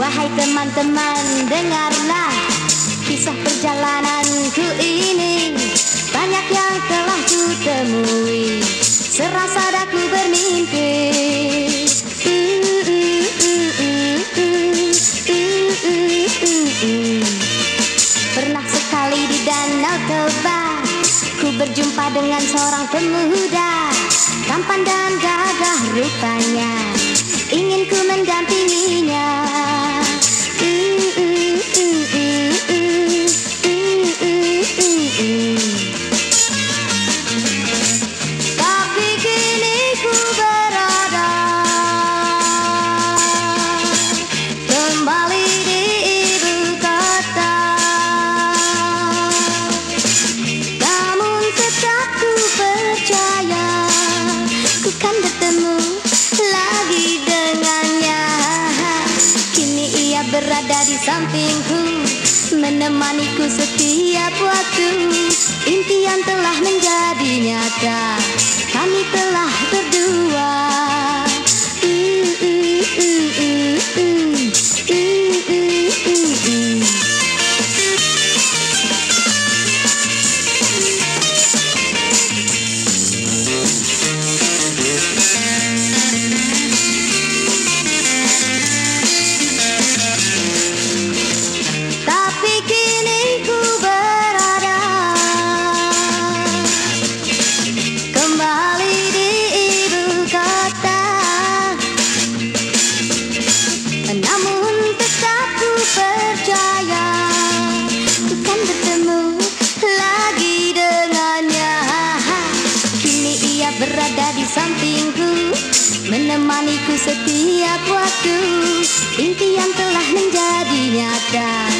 Wahai teman-teman dengarlah Kisah perjalananku ini. Banyak yang telah ku temui Serasa daku bermimpi. Pernah sekali di danau Toba Ku berjumpa dengan seorang pemuda. Tampan dan gagah rupanya Ingin ku mendampinginya berada di sampingku Menemaniku setiap waktu. Impian telah menjadi percaya Bukan bertemu lagi dengannya. Kini ia berada di sampingku Menemaniku setiap waktu. Impian telah menjadi nyata.